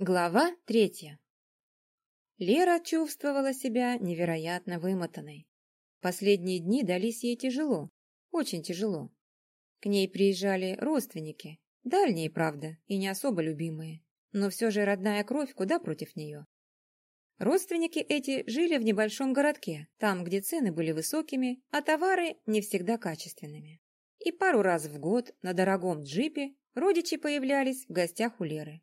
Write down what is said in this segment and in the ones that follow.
Глава третья. Лера чувствовала себя невероятно вымотанной. Последние дни дались ей тяжело, очень тяжело. К ней приезжали родственники, дальние, правда, и не особо любимые, но все же родная кровь куда против нее. Родственники эти жили в небольшом городке, там, где цены были высокими, а товары не всегда качественными. И пару раз в год на дорогом джипе родичи появлялись в гостях у Леры.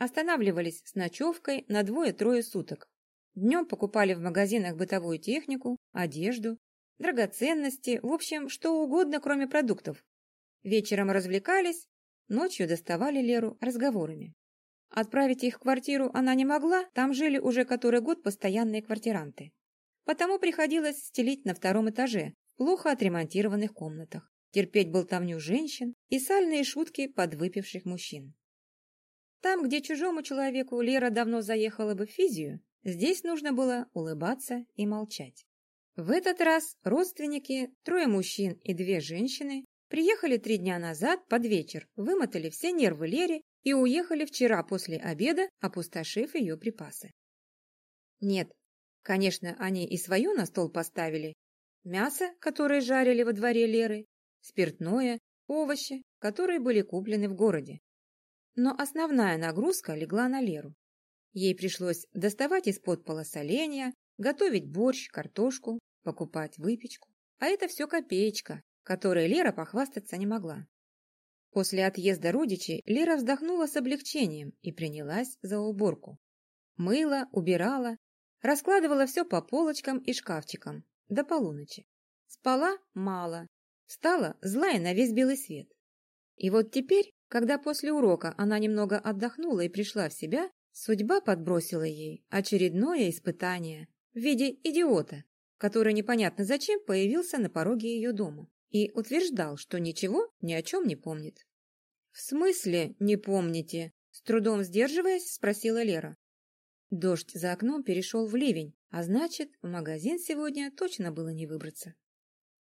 Останавливались с ночевкой на двое-трое суток. Днем покупали в магазинах бытовую технику, одежду, драгоценности, в общем, что угодно, кроме продуктов. Вечером развлекались, ночью доставали Леру разговорами. Отправить их в квартиру она не могла, там жили уже который год постоянные квартиранты. Потому приходилось стелить на втором этаже, плохо отремонтированных комнатах, терпеть болтовню женщин и сальные шутки подвыпивших мужчин. Там, где чужому человеку Лера давно заехала бы в физию, здесь нужно было улыбаться и молчать. В этот раз родственники, трое мужчин и две женщины, приехали три дня назад под вечер, вымотали все нервы Лере и уехали вчера после обеда, опустошив ее припасы. Нет, конечно, они и свое на стол поставили. Мясо, которое жарили во дворе Леры, спиртное, овощи, которые были куплены в городе. Но основная нагрузка легла на Леру. Ей пришлось доставать из-под пола соленья, готовить борщ, картошку, покупать выпечку. А это все копеечка, которой Лера похвастаться не могла. После отъезда родичей Лера вздохнула с облегчением и принялась за уборку. Мыла, убирала, раскладывала все по полочкам и шкафчикам до полуночи. Спала мало, стала злая на весь белый свет. И вот теперь, когда после урока она немного отдохнула и пришла в себя, судьба подбросила ей очередное испытание в виде идиота, который непонятно зачем появился на пороге ее дома и утверждал, что ничего ни о чем не помнит. «В смысле не помните?» С трудом сдерживаясь, спросила Лера. Дождь за окном перешел в ливень, а значит, в магазин сегодня точно было не выбраться.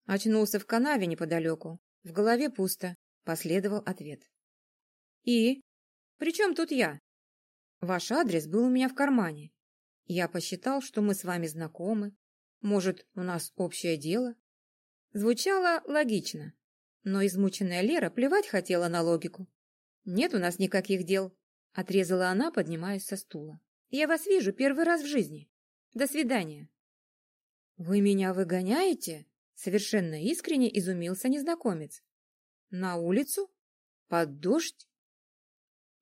Очнулся в канаве неподалеку. В голове пусто. Последовал ответ. «И? При чем тут я?» «Ваш адрес был у меня в кармане. Я посчитал, что мы с вами знакомы. Может, у нас общее дело?» Звучало логично, но измученная Лера плевать хотела на логику. «Нет у нас никаких дел», — отрезала она, поднимаясь со стула. «Я вас вижу первый раз в жизни. До свидания». «Вы меня выгоняете?» — совершенно искренне изумился незнакомец. «На улицу? Под дождь?»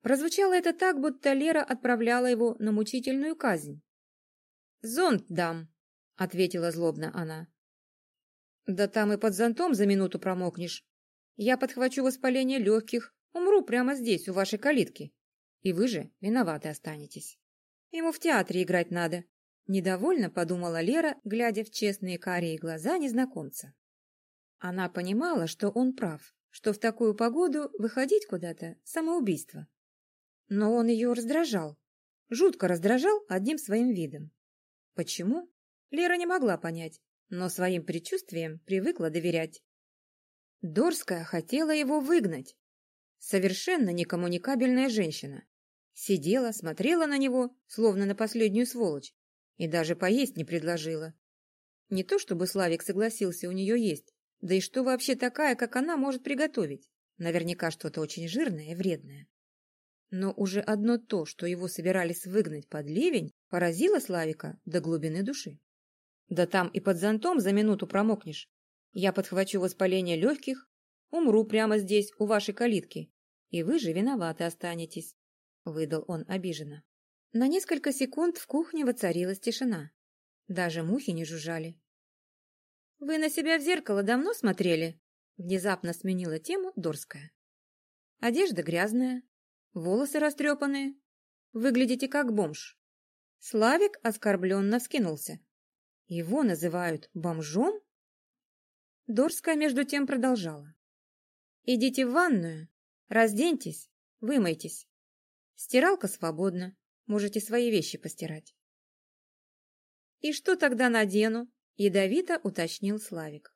Прозвучало это так, будто Лера отправляла его на мучительную казнь. «Зонт дам», — ответила злобно она. Да там и под зонтом за минуту промокнешь. Я подхвачу воспаление легких, умру прямо здесь, у вашей калитки. И вы же виноваты останетесь. Ему в театре играть надо. Недовольно подумала Лера, глядя в честные карие глаза незнакомца. Она понимала, что он прав, что в такую погоду выходить куда-то – самоубийство. Но он ее раздражал. Жутко раздражал одним своим видом. Почему? Лера не могла понять, но своим предчувствиям привыкла доверять. Дорская хотела его выгнать. Совершенно некоммуникабельная женщина. Сидела, смотрела на него, словно на последнюю сволочь, и даже поесть не предложила. Не то чтобы Славик согласился у нее есть, да и что вообще такая, как она, может приготовить? Наверняка что-то очень жирное и вредное. Но уже одно то, что его собирались выгнать под ливень, поразило Славика до глубины души. Да там и под зонтом за минуту промокнешь. Я подхвачу воспаление легких, умру прямо здесь, у вашей калитки, и вы же виноваты останетесь», — выдал он обиженно. На несколько секунд в кухне воцарилась тишина. Даже мухи не жужжали. «Вы на себя в зеркало давно смотрели?» Внезапно сменила тему Дорская. «Одежда грязная, волосы растрепанные. Выглядите как бомж». Славик оскорбленно вскинулся. Его называют бомжом? Дорская между тем продолжала. Идите в ванную, разденьтесь, вымойтесь. Стиралка свободна, можете свои вещи постирать. И что тогда надену? Ядовито уточнил Славик.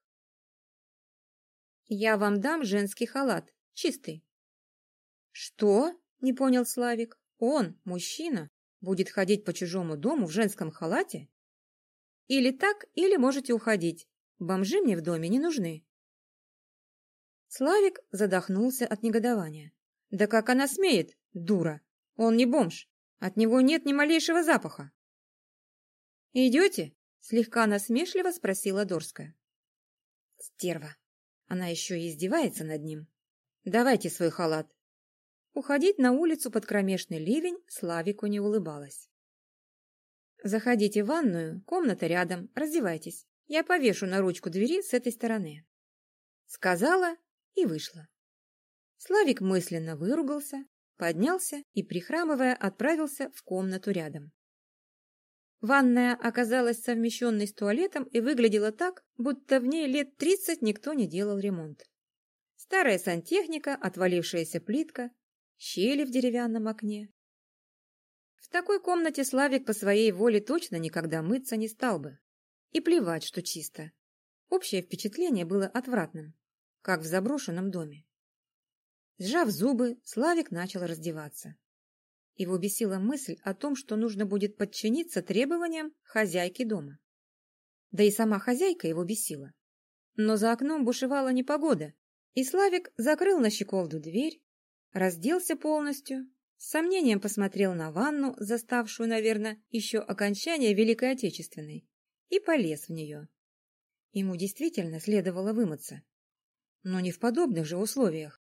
Я вам дам женский халат, чистый. Что? Не понял Славик. Он, мужчина, будет ходить по чужому дому в женском халате? Или так, или можете уходить. Бомжи мне в доме не нужны. Славик задохнулся от негодования. Да как она смеет, дура! Он не бомж, от него нет ни малейшего запаха. «Идете?» — слегка насмешливо спросила Дорская. «Стерва! Она еще и издевается над ним. Давайте свой халат!» Уходить на улицу под кромешный ливень Славику не улыбалась. «Заходите в ванную, комната рядом, раздевайтесь. Я повешу на ручку двери с этой стороны». Сказала и вышла. Славик мысленно выругался, поднялся и, прихрамывая, отправился в комнату рядом. Ванная оказалась совмещенной с туалетом и выглядела так, будто в ней лет тридцать никто не делал ремонт. Старая сантехника, отвалившаяся плитка, щели в деревянном окне. В такой комнате Славик по своей воле точно никогда мыться не стал бы. И плевать, что чисто. Общее впечатление было отвратным, как в заброшенном доме. Сжав зубы, Славик начал раздеваться. Его бесила мысль о том, что нужно будет подчиниться требованиям хозяйки дома. Да и сама хозяйка его бесила. Но за окном бушевала непогода, и Славик закрыл на щеколду дверь, разделся полностью, с сомнением посмотрел на ванну, заставшую, наверное, еще окончание Великой Отечественной, и полез в нее. Ему действительно следовало вымыться. Но не в подобных же условиях.